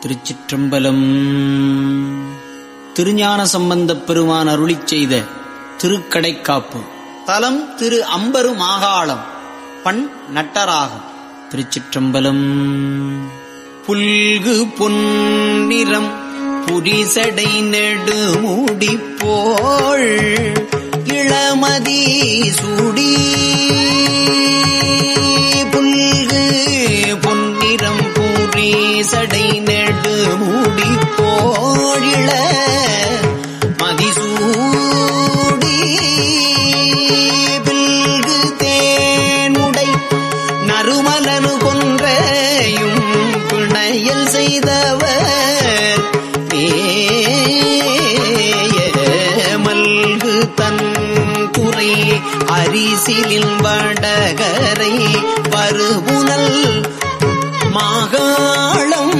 திருச்சிற்றம்பலம். திருஞான சம்பந்தப் பெருமான் அருளி செய்த திருக்கடைக்காப்பு. தலம் திரு அம்பரு மாகாளம். பண் நட்டராகம். திருச்சிற்றம்பலம். புல்கு பொன்னிறம் புரிசடை நெடுமுடி போள் இளமதி சுடி அரிசிலின் வடகரை வருபுனல் மாகாளம்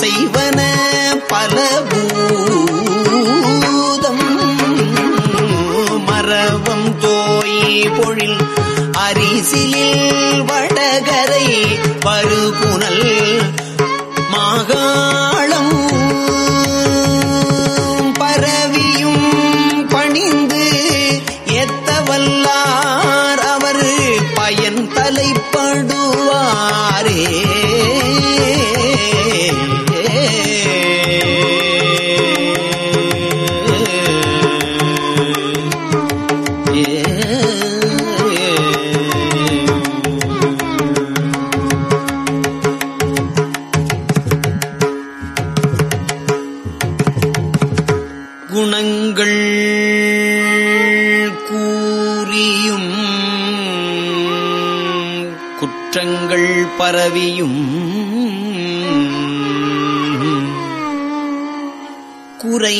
இசைவன குணங்கள் கூறியும் குற்றங்கள் பரவியும் குறை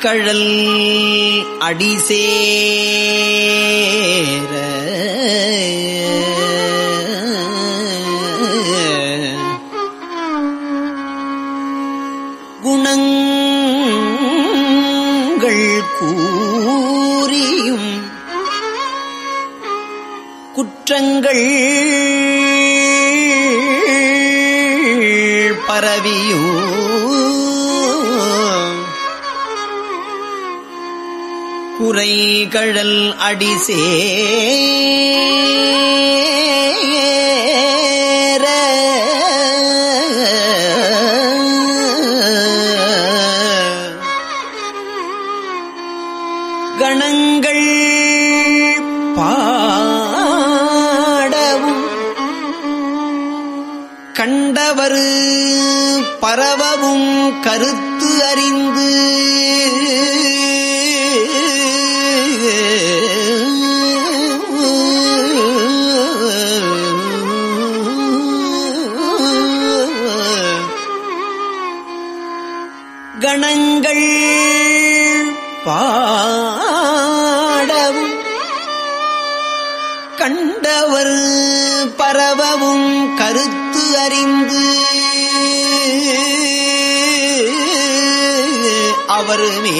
கழல் அடிசேர குணங்கள் கூறியும் குற்றங்கள் பரவியும். குறைகழல் அடிசே அவருமே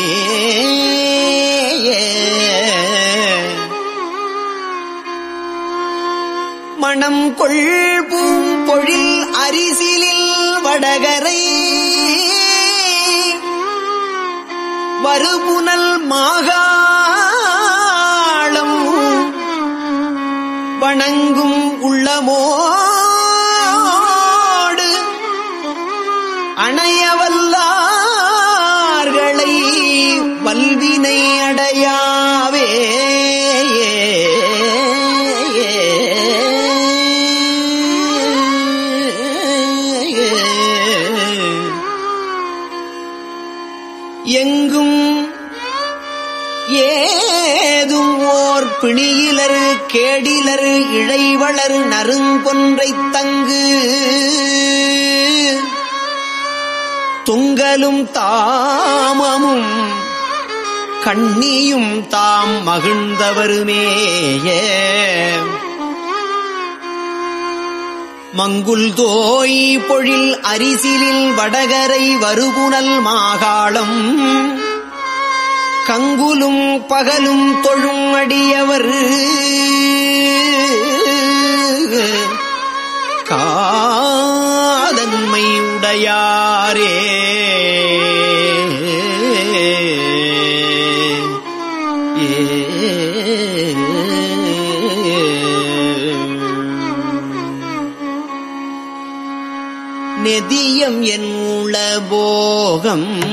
மணம் கொள்பும் பொழில் அரிசிலில் வடகரை. வருபுனல் மாகாளம் வணங்கும் பிணியிலர் கேடிலர் இழைவளர் நறுங்கொன்றை தங்கு. துங்கலும் தாமமும் கண்ணியும் தாம் மகிழ்ந்தவருமேய. மங்குல் தோய் பொழில் அரிசிலில் வடகரை வருகுணல் மாகாளம். கங்குலும் பகலும் தொழும் அடியவர். காதன்மை உடையாரே. நெதியம் என் உளபோகம்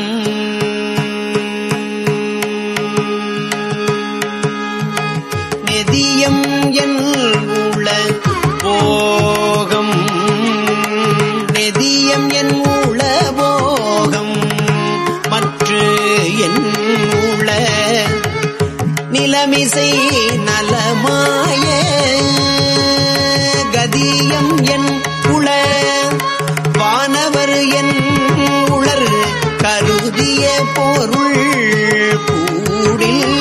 நிலமிசை நலமாய கதியம் என் குள வானவர் என் உளர் கருதிய பொருள் கூடில்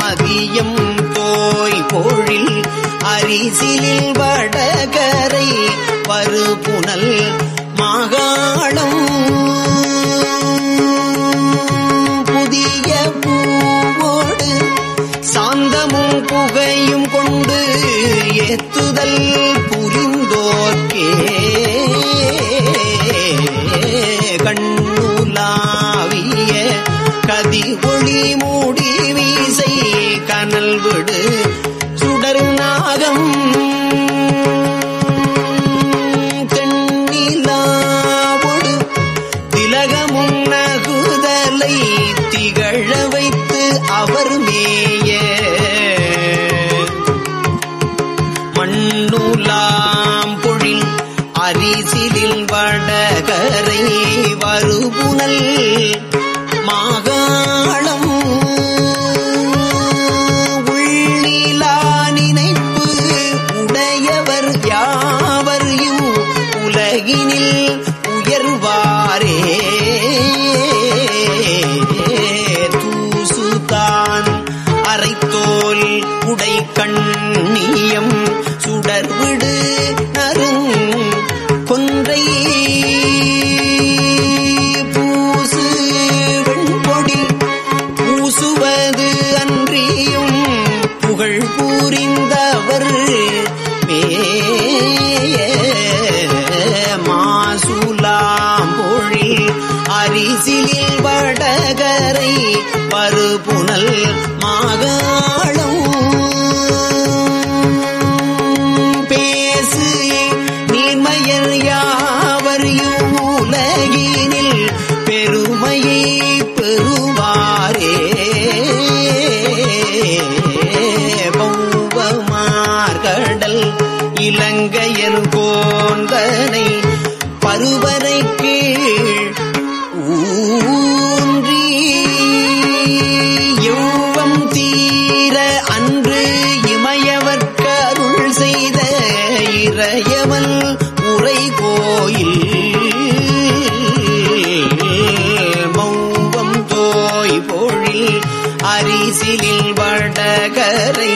மதியம் தோய் பொழில் அரிசிலில் வடகரை பருப்புணல் மாகாணம் இறையவன் உரை கோயில். மௌவம் தோய் பொழில் அரிசிலில் வடகரை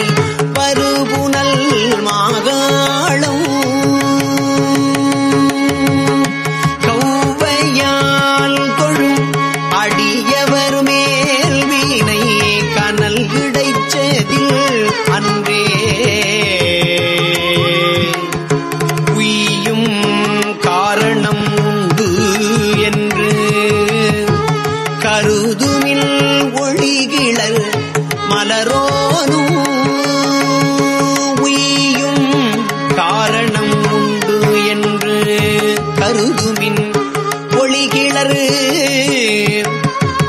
மலரு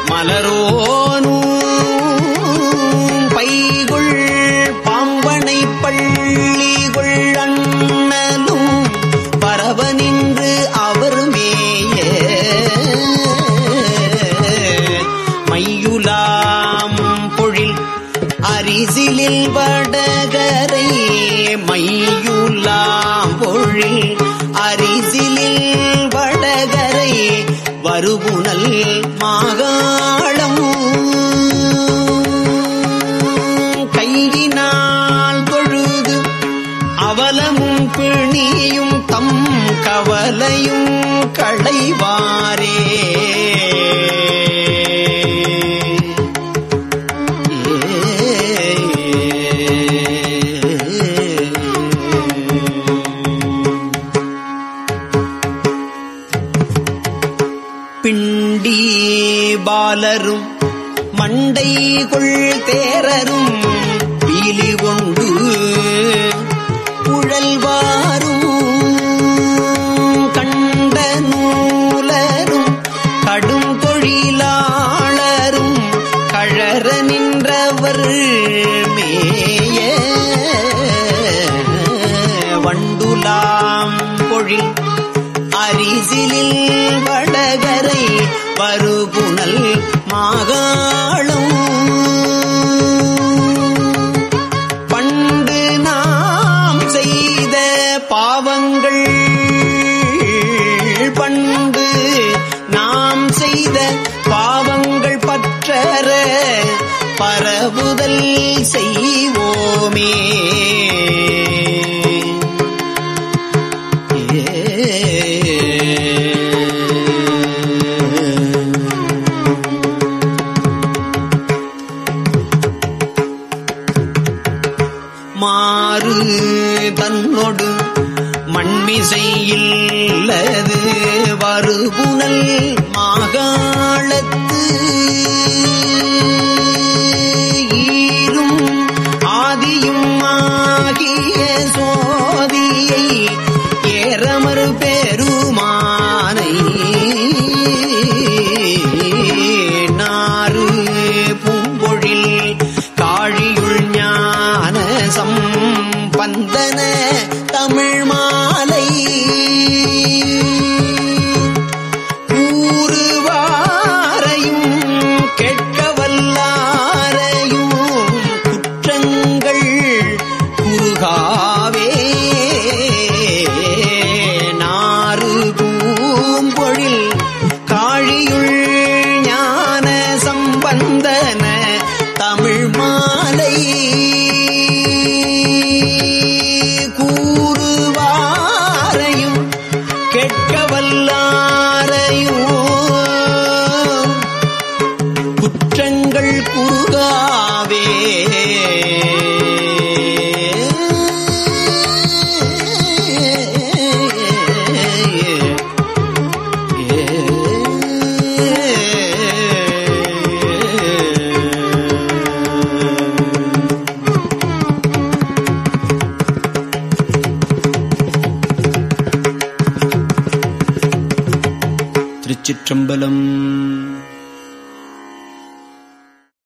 மலரோனும் பைகுள் பாம்பனை பள்ளிகுள் அண்ணலும் பரவ நின்று அவர் மேய மையுலாம் பொழில் அரிசிலில் வடகரை மையுலாம் பொழில் மறுபுணல் மாகாளம். கையினால் தொழுது அவலமும் பிணியும் தம் கவலையும் கள அரிசிலில் வடகரை வருகுணல் மாகாள மாறு தன்னொடு மண்மிசையில்லது வருபுணல் மாகாணத்து.